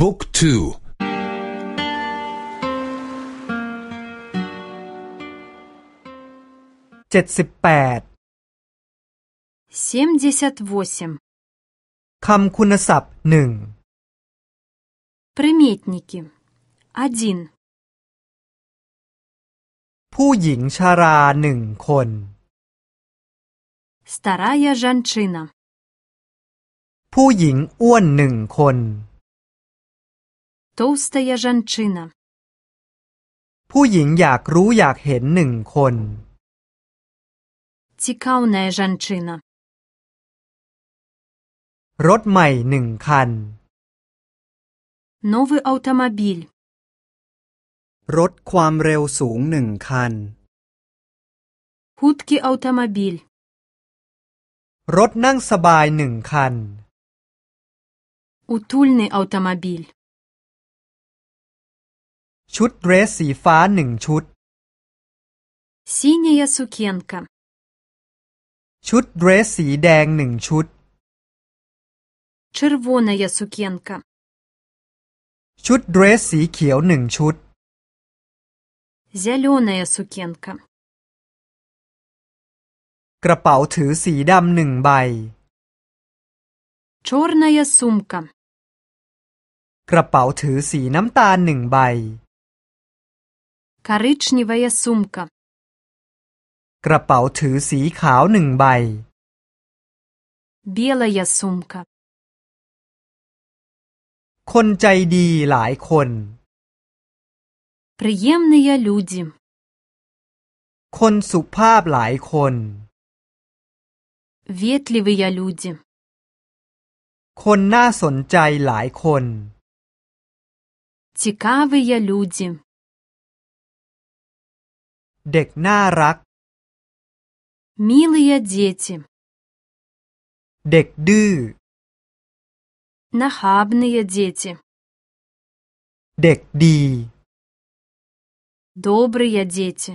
บุ๊กทูเจ็ดสิบแปด семьдесят восемь คำคุณศัพท์หนึ่ง приметники один ผู้หญิงชาราหนึ่งคน старая женщина ผู้หญิงอ้วนหนึ่งคน толстая женщина ผู้หญิงอยากรู้อยากเห็นหนึ่งคน цікаўная женщина รถใหม่หนึ่งคัน новый автомобиль รถความเร็วสูงหนึ่งคัน худкий автомобиль รถนั่งสบายหนึ่งคัน утульный автомобиль ชุดเดรสสีฟ้าหนึ่งชุด синяя сукенка ชุดเดรสสีแดงหนึ่งชุด червоная сукенка ชุดเดรสสีเขียวหนึ่งชุด зеленая сукенка กระเป๋าถือสีดำหนึ่งใบ черная сумка กระเป๋าถือสีน้ำตาลหนึ่งใบ коричневая сумка กระเป๋าถือสีขาวหนึ่งใบ белая сумка คนใจดีหลายคน приемные люди คนสุภาพหลายคน ветливые люди คนน่าสนใจหลายคน цікавые люди เด็กน่ารัก милые дети เด็กดื้อ нахабные дети เด็กดี добрые дети